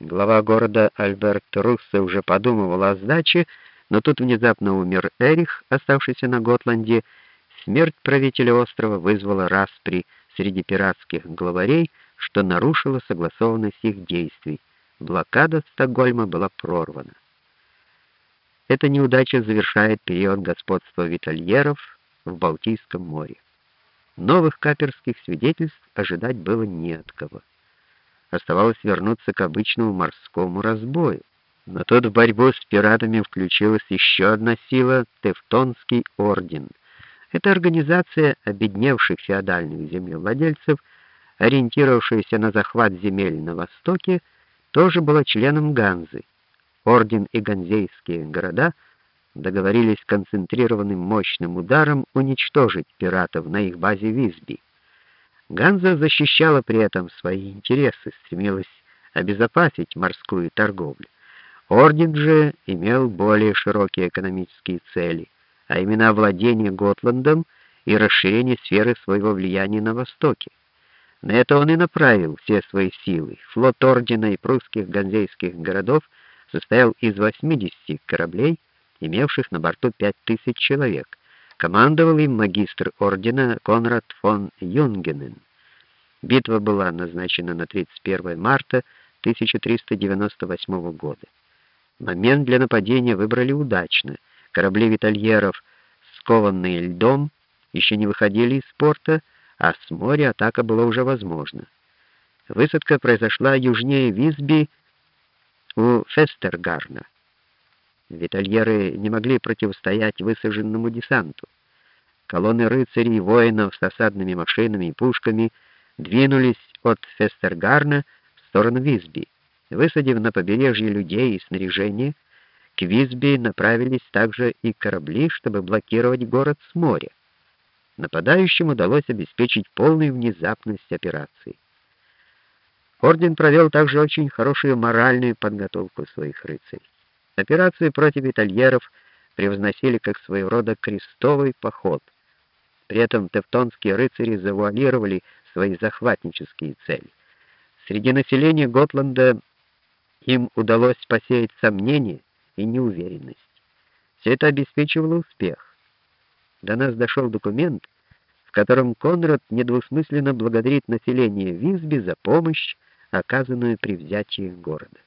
Глава города Альберт Руссе уже подумывал о сдаче, но тут внезапно умер Эрих, оставшийся на Готланде. Смерть правителя острова вызвала распри среди пиратских главарей, что нарушило согласованность их действий. Блокада Стокгольма была прорвана. Эта неудача завершает период господства витальеров в Балтийском море. Новых каперских свидетельств ожидать было не от кого. Оставалось вернуться к обычному морскому разбою. Но тут в борьбу с пиратами включилась еще одна сила Тевтонский орден. Эта организация обедневших феодальных землевладельцев, ориентировавшаяся на захват земель на востоке, тоже была членом Ганзы. Орден и ганзейские города договорились концентрированным мощным ударом уничтожить пиратов на их базе Висби. Ганза защищала при этом свои интересы, стремилась обезопасить морскую торговлю. Орден же имел более широкие экономические цели, а именно овладение Готландом и расширение сферы своего влияния на востоке. На это он и направил все свои силы. Флот ордена и прусских ганзейских городов состоял из 80 кораблей, имевших на борту 5000 человек. Командовал им магистр ордена Конрад фон Юнгенен. Битва была назначена на 31 марта 1398 года. Момент для нападения выбрали удачно. Корабли витальеров, скованные льдом, еще не выходили из порта, а с моря атака была уже возможна. Высадка произошла южнее Висби у Фестергарна. Витальеры не могли противостоять высаженному десанту. Колонны рыцарей и воинов с осадными машинами и пушками двинулись от Фестергарна в сторону Висби. Высадив на побережье людей и снаряжение, к Висби направились также и корабли, чтобы блокировать город с моря. Нападающим удалось обеспечить полную внезапность операции. Орден провел также очень хорошую моральную подготовку своих рыцарей. Операцию против итальеров превозносили как своего рода крестовый поход. При этом тевтонские рыцари завуалировали свои захватнические цели. Среди населения Готланда им удалось посеять сомнения и неуверенность. Все это обеспечивало успех. До нас дошел документ, в котором Конрад недвусмысленно благодарит население Висби за помощь, оказанную при взятии города.